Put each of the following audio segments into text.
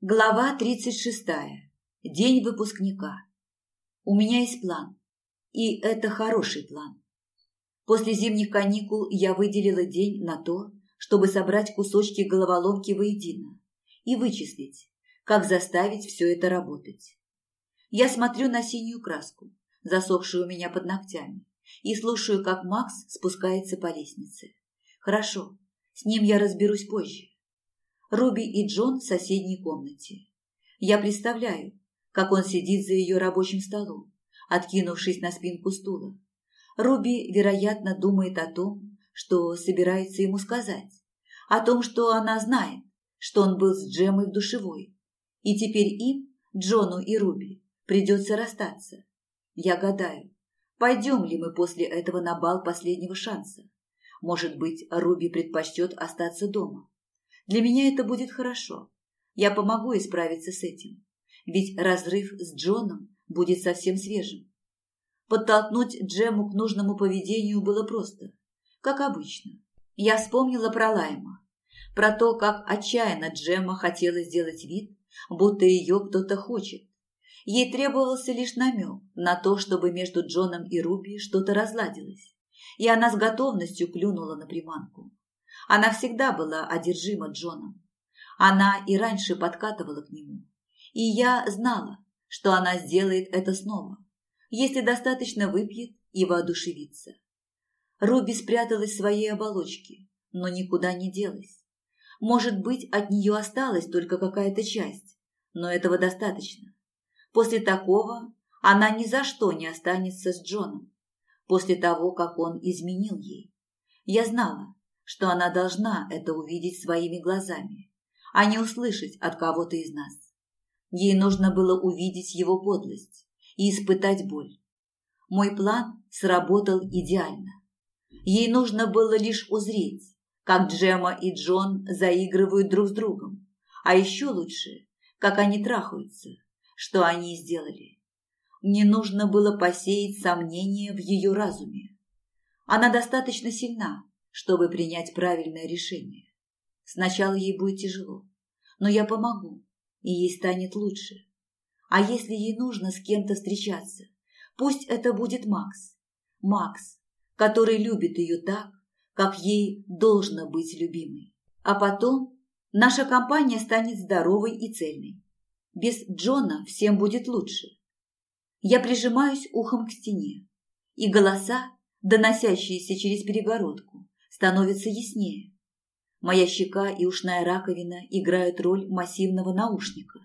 Глава 36. День выпускника. У меня есть план. И это хороший план. После зимних каникул я выделила день на то, чтобы собрать кусочки головоломки воедино и вычислить, как заставить все это работать. Я смотрю на синюю краску, засохшую у меня под ногтями, и слушаю, как Макс спускается по лестнице. Хорошо, с ним я разберусь позже. Руби и Джон в соседней комнате. Я представляю, как он сидит за ее рабочим столом, откинувшись на спинку стула. Руби, вероятно, думает о том, что собирается ему сказать, о том, что она знает, что он был с Джемой в душевой, и теперь им, Джону и Руби, придется расстаться. Я гадаю, пойдем ли мы после этого на бал последнего шанса. Может быть, Руби предпочтет остаться дома. Для меня это будет хорошо. Я помогу исправиться с этим. Ведь разрыв с Джоном будет совсем свежим. Подтолкнуть Джему к нужному поведению было просто, как обычно. Я вспомнила про Лайма, про то, как отчаянно Джема хотела сделать вид, будто ее кто-то хочет. Ей требовался лишь намек на то, чтобы между Джоном и Руби что-то разладилось, и она с готовностью клюнула на приманку. Она всегда была одержима Джоном. Она и раньше подкатывала к нему. И я знала, что она сделает это снова, если достаточно выпьет и воодушевится. Руби спряталась в своей оболочке, но никуда не делась. Может быть, от нее осталась только какая-то часть, но этого достаточно. После такого она ни за что не останется с Джоном, после того, как он изменил ей. Я знала, что она должна это увидеть своими глазами, а не услышать от кого-то из нас. Ей нужно было увидеть его подлость и испытать боль. Мой план сработал идеально. Ей нужно было лишь узреть, как Джема и Джон заигрывают друг с другом, а еще лучше, как они трахаются, что они сделали. Мне нужно было посеять сомнения в ее разуме. Она достаточно сильна, чтобы принять правильное решение. Сначала ей будет тяжело, но я помогу, и ей станет лучше. А если ей нужно с кем-то встречаться, пусть это будет Макс. Макс, который любит ее так, как ей должно быть любимой. А потом наша компания станет здоровой и цельной. Без Джона всем будет лучше. Я прижимаюсь ухом к стене, и голоса, доносящиеся через перегородку, становится яснее. Моя щека и ушная раковина играют роль массивного наушника,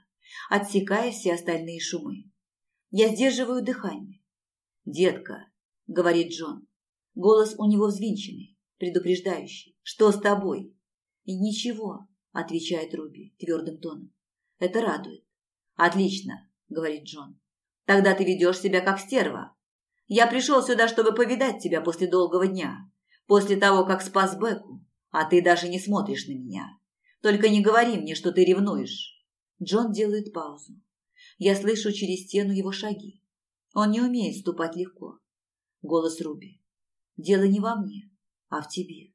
отсекая все остальные шумы. Я сдерживаю дыхание. «Детка», — говорит Джон. Голос у него взвинченный, предупреждающий. «Что с тобой?» И «Ничего», — отвечает Руби твердым тоном. «Это радует». «Отлично», — говорит Джон. «Тогда ты ведешь себя как стерва. Я пришел сюда, чтобы повидать тебя после долгого дня после того, как спас Беку, а ты даже не смотришь на меня. Только не говори мне, что ты ревнуешь». Джон делает паузу. Я слышу через стену его шаги. Он не умеет ступать легко. Голос Руби. «Дело не во мне, а в тебе».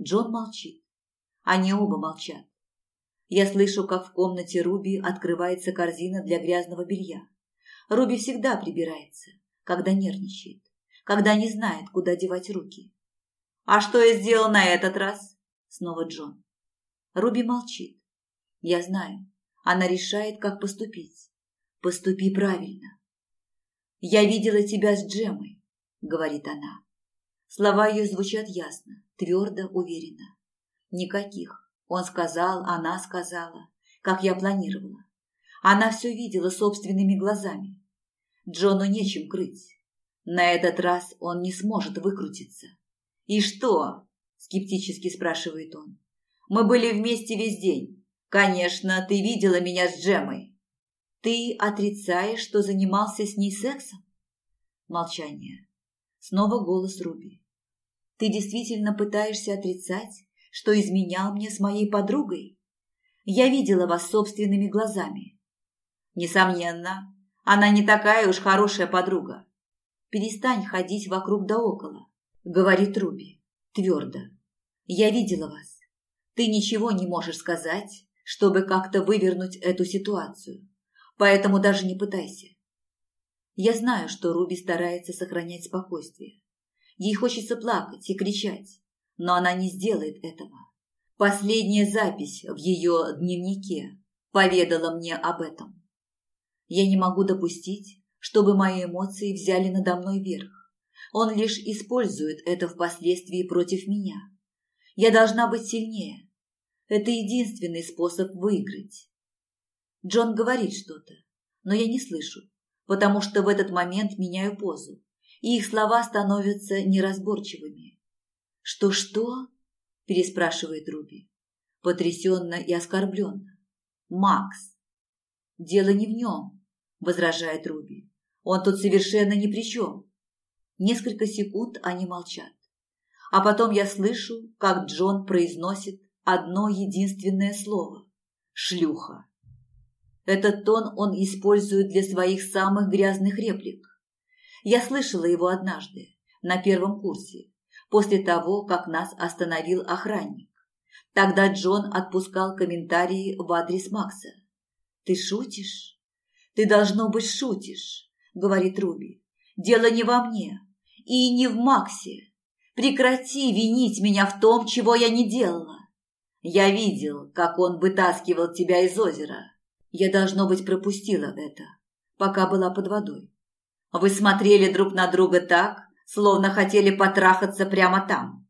Джон молчит. Они оба молчат. Я слышу, как в комнате Руби открывается корзина для грязного белья. Руби всегда прибирается, когда нервничает, когда не знает, куда девать руки. «А что я сделал на этот раз?» Снова Джон. Руби молчит. Я знаю. Она решает, как поступить. Поступи правильно. «Я видела тебя с Джемой», — говорит она. Слова ее звучат ясно, твердо, уверенно. Никаких. Он сказал, она сказала, как я планировала. Она все видела собственными глазами. Джону нечем крыть. На этот раз он не сможет выкрутиться. «И что?» – скептически спрашивает он. «Мы были вместе весь день. Конечно, ты видела меня с Джемой». «Ты отрицаешь, что занимался с ней сексом?» Молчание. Снова голос Руби. «Ты действительно пытаешься отрицать, что изменял мне с моей подругой? Я видела вас собственными глазами». «Несомненно, она не такая уж хорошая подруга. Перестань ходить вокруг да около. – говорит Руби твердо. «Я видела вас. Ты ничего не можешь сказать, чтобы как-то вывернуть эту ситуацию. Поэтому даже не пытайся. Я знаю, что Руби старается сохранять спокойствие. Ей хочется плакать и кричать, но она не сделает этого. Последняя запись в ее дневнике поведала мне об этом. Я не могу допустить, чтобы мои эмоции взяли надо мной верх. Он лишь использует это впоследствии против меня. Я должна быть сильнее. Это единственный способ выиграть. Джон говорит что-то, но я не слышу, потому что в этот момент меняю позу, и их слова становятся неразборчивыми. «Что-что?» – переспрашивает Руби, потрясенно и оскорбленно. «Макс!» «Дело не в нем», – возражает Руби. Он тут совершенно ни при чем. Несколько секунд они молчат. А потом я слышу, как Джон произносит одно единственное слово – шлюха. Этот тон он использует для своих самых грязных реплик. Я слышала его однажды, на первом курсе, после того, как нас остановил охранник. Тогда Джон отпускал комментарии в адрес Макса. «Ты шутишь? Ты, должно быть, шутишь. – говорит Руби. «Дело не во мне и не в Максе. Прекрати винить меня в том, чего я не делала. Я видел, как он вытаскивал тебя из озера. Я, должно быть, пропустила это, пока была под водой. Вы смотрели друг на друга так, словно хотели потрахаться прямо там.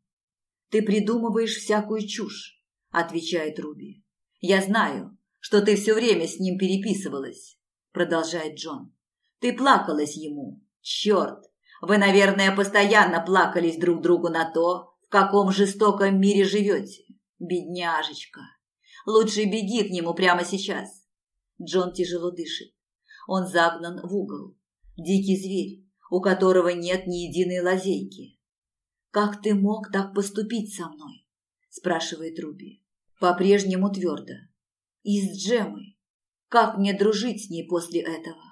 Ты придумываешь всякую чушь, отвечает Руби. Я знаю, что ты все время с ним переписывалась, продолжает Джон. Ты плакалась ему. Черт! Вы, наверное, постоянно плакались друг другу на то, в каком жестоком мире живете. Бедняжечка. Лучше беги к нему прямо сейчас. Джон тяжело дышит. Он загнан в угол. Дикий зверь, у которого нет ни единой лазейки. «Как ты мог так поступить со мной?» – спрашивает Руби. По-прежнему твердо. «И с Джемой. Как мне дружить с ней после этого?»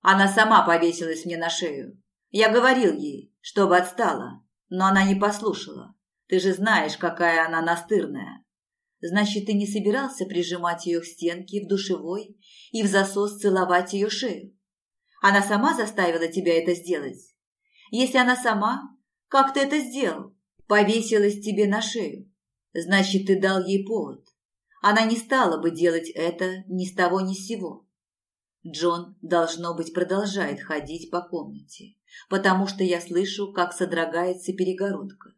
Она сама повесилась мне на шею. Я говорил ей, чтобы отстала, но она не послушала. Ты же знаешь, какая она настырная. Значит, ты не собирался прижимать ее к стенке в душевой и в засос целовать ее шею? Она сама заставила тебя это сделать? Если она сама, как ты это сделал? Повесилась тебе на шею. Значит, ты дал ей повод. Она не стала бы делать это ни с того ни с сего. Джон, должно быть, продолжает ходить по комнате, потому что я слышу, как содрогается перегородка.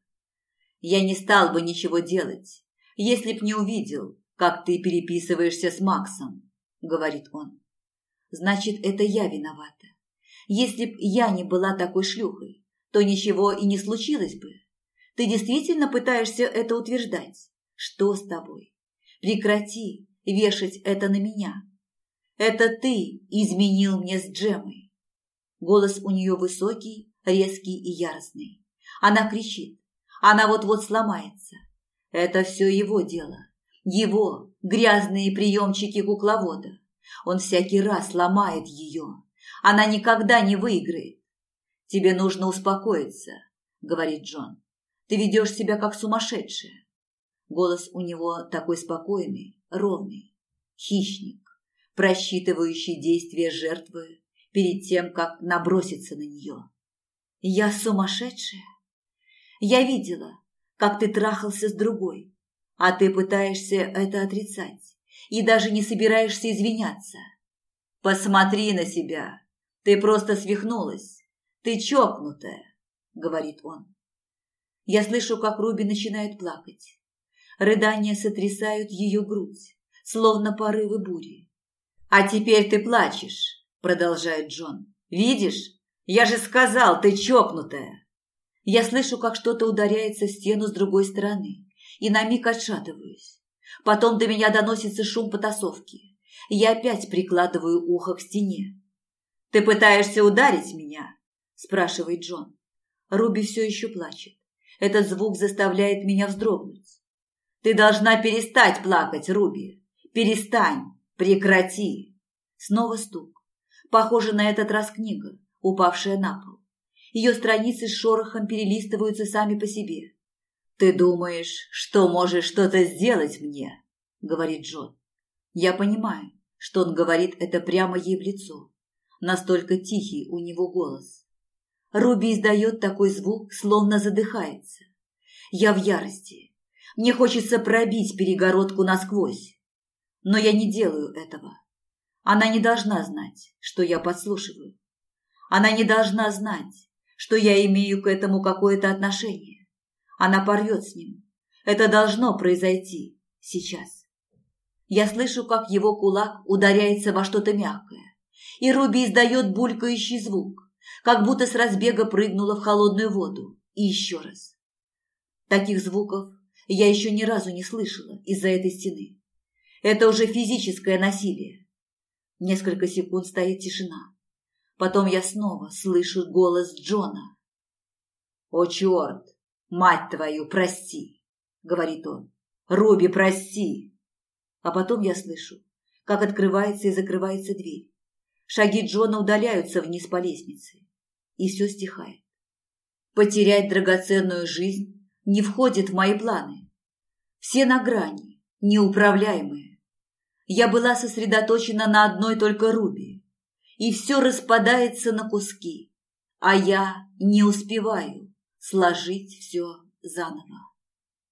Я не стал бы ничего делать, если б не увидел, как ты переписываешься с Максом, говорит он. Значит, это я виновата. Если б я не была такой шлюхой, то ничего и не случилось бы. Ты действительно пытаешься это утверждать? Что с тобой? Прекрати вешать это на меня. Это ты изменил мне с Джемой. Голос у нее высокий, резкий и яростный. Она кричит. Она вот-вот сломается. Это все его дело. Его грязные приемчики кукловода. Он всякий раз ломает ее. Она никогда не выиграет. Тебе нужно успокоиться, говорит Джон. Ты ведешь себя как сумасшедшая. Голос у него такой спокойный, ровный. Хищник просчитывающий действия жертвы перед тем, как наброситься на нее. Я сумасшедшая? Я видела, как ты трахался с другой, а ты пытаешься это отрицать и даже не собираешься извиняться. Посмотри на себя, ты просто свихнулась, ты чокнутая, говорит он. Я слышу, как Руби начинает плакать. Рыдания сотрясают ее грудь, словно порывы бури. «А теперь ты плачешь», – продолжает Джон. «Видишь? Я же сказал, ты чокнутая». Я слышу, как что-то ударяется в стену с другой стороны, и на миг отшатываюсь. Потом до меня доносится шум потасовки. Я опять прикладываю ухо к стене. «Ты пытаешься ударить меня?» – спрашивает Джон. Руби все еще плачет. Этот звук заставляет меня вздрогнуть. «Ты должна перестать плакать, Руби. Перестань. «Прекрати!» Снова стук. Похоже, на этот раз книга, упавшая на пол. Ее страницы с шорохом перелистываются сами по себе. «Ты думаешь, что можешь что-то сделать мне?» говорит Джон. Я понимаю, что он говорит это прямо ей в лицо. Настолько тихий у него голос. Руби издает такой звук, словно задыхается. Я в ярости. Мне хочется пробить перегородку насквозь. Но я не делаю этого. Она не должна знать, что я подслушиваю. Она не должна знать, что я имею к этому какое-то отношение. Она порвет с ним. Это должно произойти сейчас. Я слышу, как его кулак ударяется во что-то мягкое, и Руби издает булькающий звук, как будто с разбега прыгнула в холодную воду. И еще раз. Таких звуков я еще ни разу не слышала из-за этой стены. Это уже физическое насилие. Несколько секунд стоит тишина. Потом я снова слышу голос Джона. «О, черт! Мать твою, прости!» — говорит он. «Руби, прости!» А потом я слышу, как открывается и закрывается дверь. Шаги Джона удаляются вниз по лестнице, и все стихает. Потерять драгоценную жизнь не входит в мои планы. Все на грани, неуправляемые. Я была сосредоточена на одной только Руби и все распадается на куски, а я не успеваю сложить все заново.